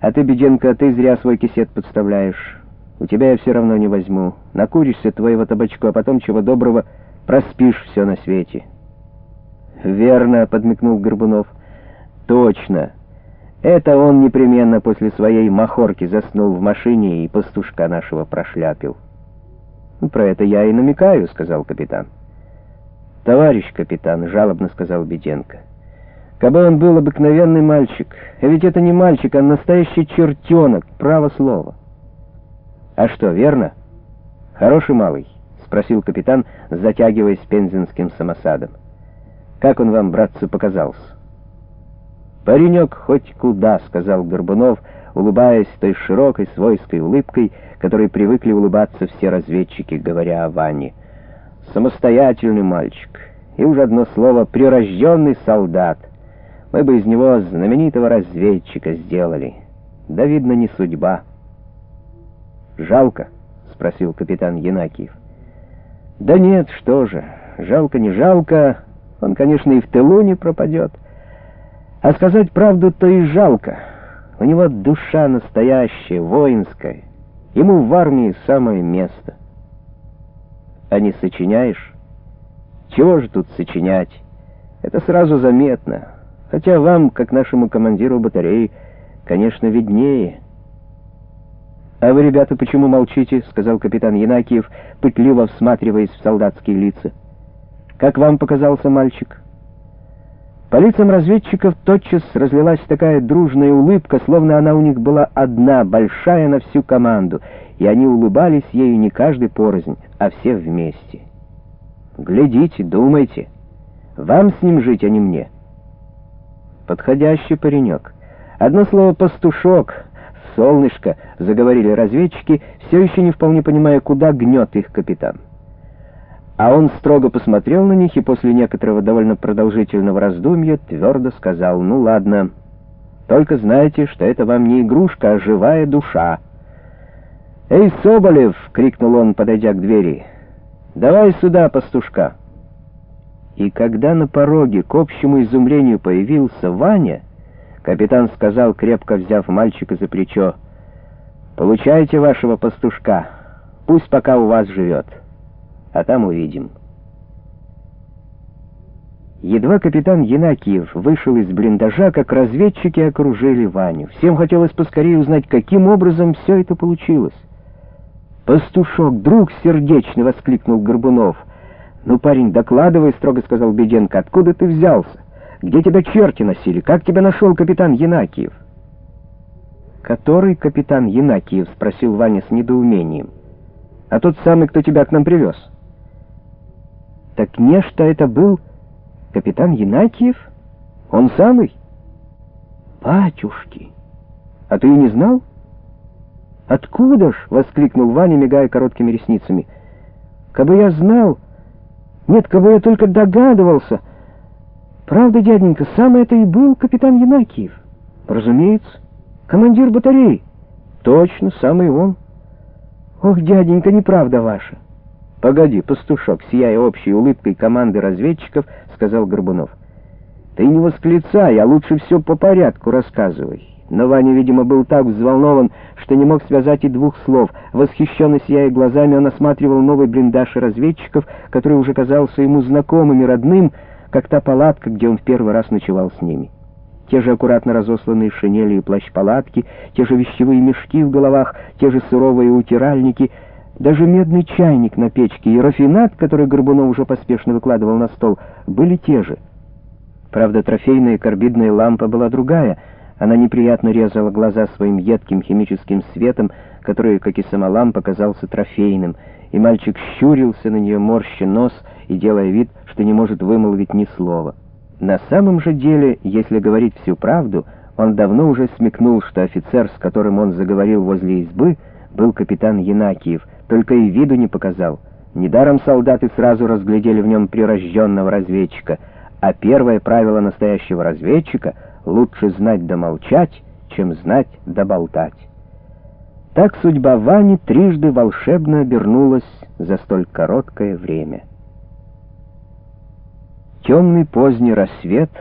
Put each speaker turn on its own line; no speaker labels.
А ты, Беденко, ты зря свой кисет подставляешь. У тебя я все равно не возьму. Накуришься твоего табачку, а потом, чего доброго, проспишь все на свете. «Верно», — подмигнул Горбунов. «Точно. Это он непременно после своей махорки заснул в машине и пастушка нашего прошляпил». «Ну, «Про это я и намекаю», — сказал капитан. «Товарищ капитан», — жалобно сказал Беденко. «Кабы он был обыкновенный мальчик, а ведь это не мальчик, а настоящий чертенок, право слово». «А что, верно?» «Хороший малый?» — спросил капитан, затягиваясь пензенским самосадом. Как он вам, братцы, показался?» «Паренек хоть куда», — сказал Горбунов, улыбаясь той широкой свойской улыбкой, которой привыкли улыбаться все разведчики, говоря о Ване. «Самостоятельный мальчик, и уж одно слово «прирожденный солдат». Мы бы из него знаменитого разведчика сделали. Да, видно, не судьба». «Жалко?» — спросил капитан Янакиев. «Да нет, что же, жалко не жалко, он, конечно, и в тылу не пропадет. А сказать правду, то и жалко. У него душа настоящая, воинская. Ему в армии самое место. А не сочиняешь? Чего же тут сочинять? Это сразу заметно. Хотя вам, как нашему командиру батареи, конечно, виднее. «А вы, ребята, почему молчите?» — сказал капитан Янакиев, пытливо всматриваясь в солдатские лица. Как вам показался мальчик? По лицам разведчиков тотчас разлилась такая дружная улыбка, словно она у них была одна, большая на всю команду, и они улыбались ею не каждый порознь, а все вместе. Глядите, думайте. Вам с ним жить, а не мне. Подходящий паренек. Одно слово «пастушок», «солнышко», — заговорили разведчики, все еще не вполне понимая, куда гнет их капитан. А он строго посмотрел на них и после некоторого довольно продолжительного раздумья твердо сказал, «Ну ладно, только знайте, что это вам не игрушка, а живая душа». «Эй, Соболев!» — крикнул он, подойдя к двери. «Давай сюда, пастушка!» И когда на пороге к общему изумлению появился Ваня, капитан сказал, крепко взяв мальчика за плечо, «Получайте вашего пастушка, пусть пока у вас живет» а там увидим. Едва капитан Янакиев вышел из блиндажа, как разведчики окружили Ваню. Всем хотелось поскорее узнать, каким образом все это получилось. «Пастушок, друг сердечный!» — воскликнул Горбунов. «Ну, парень, докладывай», — строго сказал Беденко, — «откуда ты взялся? Где тебя черти носили? Как тебя нашел капитан Янакиев?» «Который капитан Янакиев?» — спросил Ваня с недоумением. «А тот самый, кто тебя к нам привез». Так нечто это был капитан Янакиев? Он самый? Батюшки! А ты и не знал? Откуда ж? — воскликнул Ваня, мигая короткими ресницами. Кабы я знал... Нет, кабы я только догадывался... Правда, дяденька, сам это и был капитан Янакиев? Разумеется. Командир батареи. Точно, самый он. Ох, дяденька, неправда ваша. «Погоди, пастушок», — сияя общей улыбкой команды разведчиков, сказал Горбунов. «Ты не восклицай, а лучше все по порядку рассказывай». Но Ваня, видимо, был так взволнован, что не мог связать и двух слов. Восхищенно сияя глазами, он осматривал новый блиндаж разведчиков, который уже казался ему знакомым и родным, как та палатка, где он в первый раз ночевал с ними. Те же аккуратно разосланные шинели и плащ-палатки, те же вещевые мешки в головах, те же суровые утиральники — даже медный чайник на печке и рафинат, который Горбунов уже поспешно выкладывал на стол, были те же. Правда, трофейная карбидная лампа была другая. Она неприятно резала глаза своим едким химическим светом, который, как и сама лампа, казался трофейным, и мальчик щурился на нее, морща нос и делая вид, что не может вымолвить ни слова. На самом же деле, если говорить всю правду, он давно уже смекнул, что офицер, с которым он заговорил возле избы, был капитан Янакиев, только и виду не показал. Недаром солдаты сразу разглядели в нем прирожденного разведчика, а первое правило настоящего разведчика — лучше знать да молчать, чем знать да болтать. Так судьба Вани трижды волшебно обернулась за столь короткое время. Темный поздний рассвет —